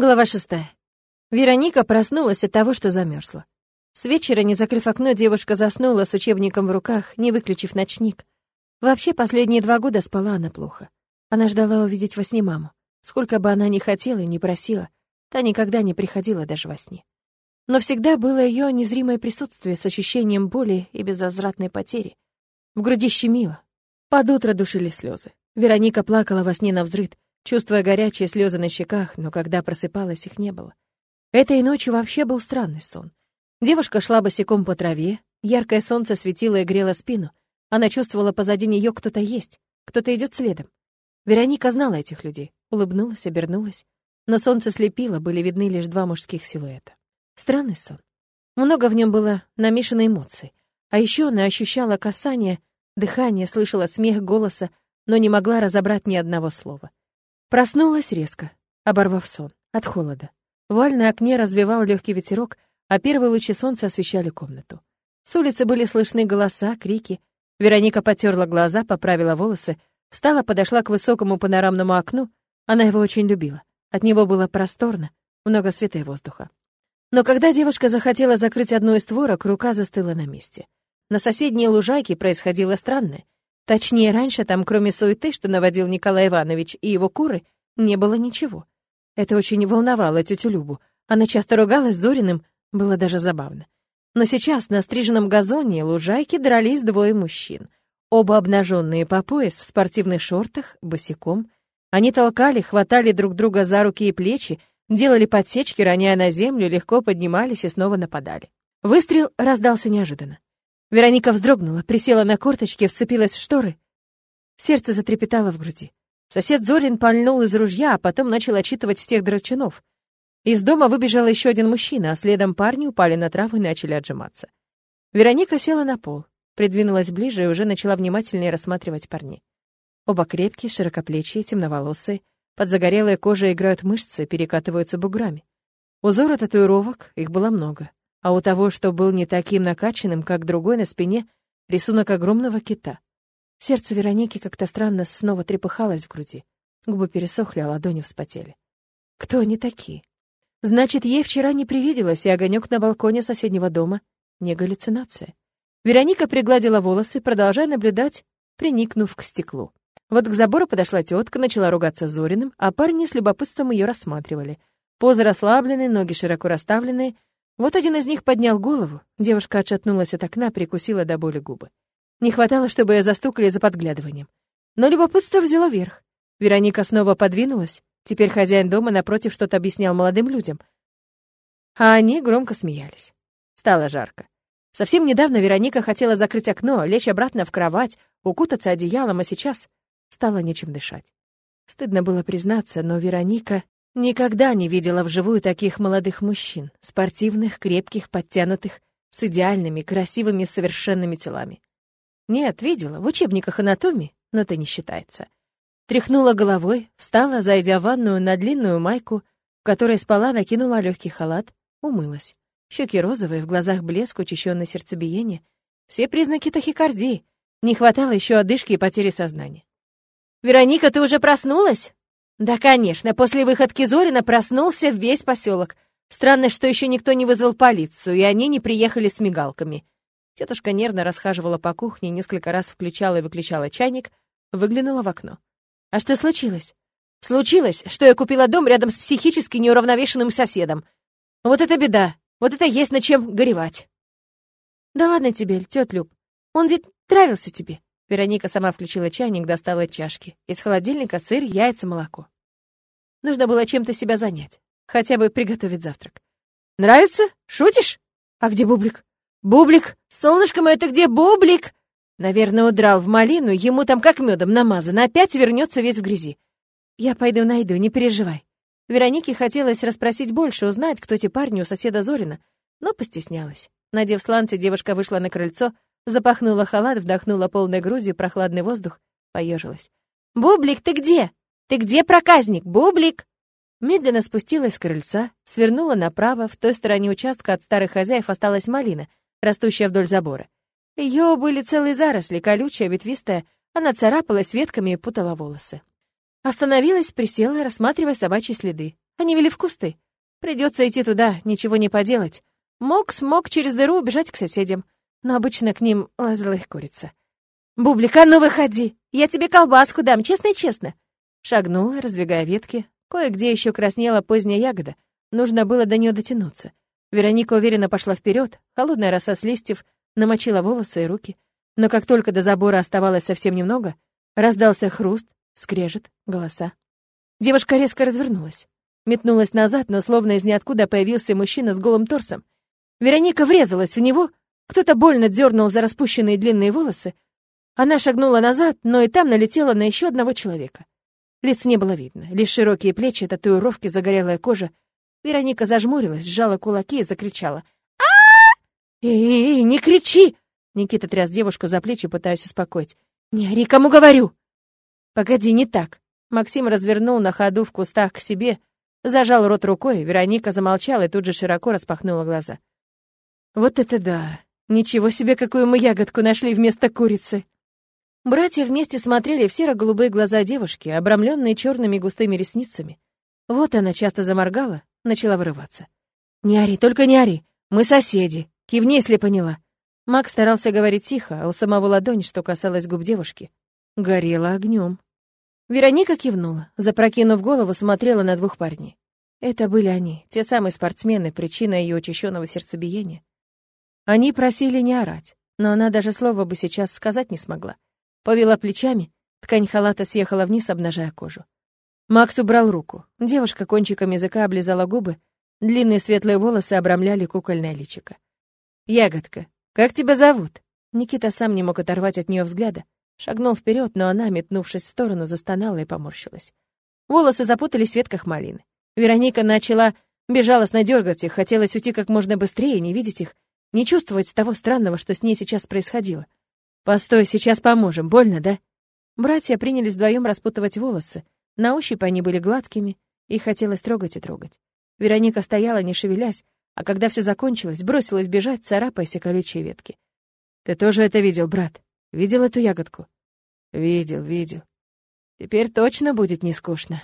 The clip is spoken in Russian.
Глава шестая. Вероника проснулась от того, что замерзла. С вечера, не закрыв окно, девушка заснула с учебником в руках, не выключив ночник. Вообще, последние два года спала она плохо. Она ждала увидеть во сне маму. Сколько бы она ни хотела и не просила, та никогда не приходила даже во сне. Но всегда было ее незримое присутствие с ощущением боли и безвозвратной потери. В груди щемило. Под утро душили слезы. Вероника плакала во сне на взрыд, чувствуя горячие слезы на щеках, но когда просыпалась, их не было. Этой ночью вообще был странный сон. Девушка шла босиком по траве, яркое солнце светило и грело спину. Она чувствовала позади нее кто-то есть, кто-то идет следом. Вероника знала этих людей, улыбнулась, обернулась. Но солнце слепило, были видны лишь два мужских силуэта. Странный сон. Много в нем было намешано эмоций. А еще она ощущала касание, дыхание, слышала смех голоса, но не могла разобрать ни одного слова. Проснулась резко, оборвав сон, от холода. Валь на окне развивал легкий ветерок, а первые лучи солнца освещали комнату. С улицы были слышны голоса, крики. Вероника потерла глаза, поправила волосы, встала, подошла к высокому панорамному окну. Она его очень любила. От него было просторно, много света и воздуха. Но когда девушка захотела закрыть одну из створок, рука застыла на месте. На соседней лужайке происходило странное — Точнее, раньше там, кроме суеты, что наводил Николай Иванович и его куры, не было ничего. Это очень волновало тетю Любу. Она часто ругалась с Зориным, было даже забавно. Но сейчас на стриженном газоне лужайке дрались двое мужчин. Оба обнаженные по пояс в спортивных шортах, босиком. Они толкали, хватали друг друга за руки и плечи, делали подсечки, роняя на землю, легко поднимались и снова нападали. Выстрел раздался неожиданно. Вероника вздрогнула, присела на корточки, вцепилась в шторы. Сердце затрепетало в груди. Сосед Зорин пальнул из ружья, а потом начал отчитывать всех драчунов. Из дома выбежал еще один мужчина, а следом парни упали на траву и начали отжиматься. Вероника села на пол, придвинулась ближе и уже начала внимательнее рассматривать парней. Оба крепкие, широкоплечие, темноволосые. Под загорелой кожей играют мышцы, перекатываются буграми. Узоры татуировок, их было много а у того, что был не таким накачанным, как другой на спине, рисунок огромного кита. Сердце Вероники как-то странно снова трепыхалось в груди. Губы пересохли, а ладони вспотели. Кто они такие? Значит, ей вчера не привиделось, и огонек на балконе соседнего дома — не галлюцинация. Вероника пригладила волосы, продолжая наблюдать, приникнув к стеклу. Вот к забору подошла тетка, начала ругаться Зориным, а парни с любопытством ее рассматривали. Позы расслабленные, ноги широко расставленные — вот один из них поднял голову. Девушка отшатнулась от окна, прикусила до боли губы. Не хватало, чтобы ее застукали за подглядыванием. Но любопытство взяло верх. Вероника снова подвинулась. Теперь хозяин дома напротив что-то объяснял молодым людям. А они громко смеялись. Стало жарко. Совсем недавно Вероника хотела закрыть окно, лечь обратно в кровать, укутаться одеялом, а сейчас стало нечем дышать. Стыдно было признаться, но Вероника Никогда не видела вживую таких молодых мужчин, спортивных, крепких, подтянутых, с идеальными, красивыми, совершенными телами. Нет, видела, в учебниках анатомии, но это не считается. Тряхнула головой, встала, зайдя в ванную на длинную майку, в которой спала, накинула легкий халат, умылась. Щеки розовые, в глазах блеск, учащенное сердцебиение. Все признаки тахикардии. Не хватало еще одышки и потери сознания. «Вероника, ты уже проснулась?» Да, конечно, после выходки Зорина проснулся весь поселок. Странно, что еще никто не вызвал полицию, и они не приехали с мигалками. Тетушка нервно расхаживала по кухне, несколько раз включала и выключала чайник, выглянула в окно. «А что случилось?» «Случилось, что я купила дом рядом с психически неуравновешенным соседом. Вот это беда, вот это есть над чем горевать». «Да ладно тебе, тёт Люб, он ведь нравился тебе». Вероника сама включила чайник, достала чашки. Из холодильника сыр, яйца, молоко. Нужно было чем-то себя занять. Хотя бы приготовить завтрак. «Нравится? Шутишь? А где Бублик?» «Бублик! Солнышко мое, ты где Бублик?» Наверное, удрал в малину, ему там как медом намазано, опять вернется весь в грязи. «Я пойду найду, не переживай». Веронике хотелось расспросить больше, узнать, кто те парни у соседа Зорина, но постеснялась. Надев сланцы, девушка вышла на крыльцо, Запахнула халат, вдохнула полной грудью прохладный воздух, поежилась. «Бублик, ты где? Ты где, проказник? Бублик!» Медленно спустилась с крыльца, свернула направо, в той стороне участка от старых хозяев осталась малина, растущая вдоль забора. Ее были целые заросли, колючая, ветвистая, она царапалась ветками и путала волосы. Остановилась, присела, рассматривая собачьи следы. Они вели в кусты. Придется идти туда, ничего не поделать. Мог смог через дыру убежать к соседям, но обычно к ним лазила их курица. «Бублика, ну выходи! Я тебе колбаску дам, честно-честно!» Шагнула, раздвигая ветки. Кое-где еще краснела поздняя ягода. Нужно было до нее дотянуться. Вероника уверенно пошла вперед, холодная роса с листьев намочила волосы и руки. Но как только до забора оставалось совсем немного, раздался хруст, скрежет, голоса. Девушка резко развернулась. Метнулась назад, но словно из ниоткуда появился мужчина с голым торсом. Вероника врезалась в него, кто-то больно дернул за распущенные длинные волосы. Она шагнула назад, но и там налетела на еще одного человека. Лиц не было видно, лишь широкие плечи, татуировки, загорелая кожа. Вероника зажмурилась, сжала кулаки и закричала. а «Эй, не кричи!» Никита тряс девушку за плечи, пытаясь успокоить. «Не ори, кому говорю!» «Погоди, не так!» Максим развернул на ходу в кустах к себе, зажал рот рукой, Вероника замолчала и тут же широко распахнула глаза. «Вот это да! Ничего себе, какую мы ягодку нашли вместо курицы!» Братья вместе смотрели в серо-голубые глаза девушки, обрамленные черными густыми ресницами. Вот она часто заморгала, начала вырываться. «Не ори, только не ори! Мы соседи! Кивни, если поняла!» Макс старался говорить тихо, а у самого ладонь, что касалось губ девушки, горела огнем. Вероника кивнула, запрокинув голову, смотрела на двух парней. Это были они, те самые спортсмены, причина ее учащенного сердцебиения. Они просили не орать, но она даже слова бы сейчас сказать не смогла. Повела плечами, ткань халата съехала вниз, обнажая кожу. Макс убрал руку. Девушка кончиком языка облизала губы, длинные светлые волосы обрамляли кукольное личико. «Ягодка, как тебя зовут?» Никита сам не мог оторвать от нее взгляда. Шагнул вперед, но она, метнувшись в сторону, застонала и поморщилась. Волосы запутались в ветках малины. Вероника начала безжалостно дергать их, хотелось уйти как можно быстрее, не видеть их, не чувствовать того странного, что с ней сейчас происходило. «Постой, сейчас поможем. Больно, да?» Братья принялись вдвоем распутывать волосы. На ощупь они были гладкими, и хотелось трогать и трогать. Вероника стояла, не шевелясь, а когда все закончилось, бросилась бежать, царапаясь о колючие ветки. «Ты тоже это видел, брат? Видел эту ягодку?» «Видел, видел. Теперь точно будет не скучно».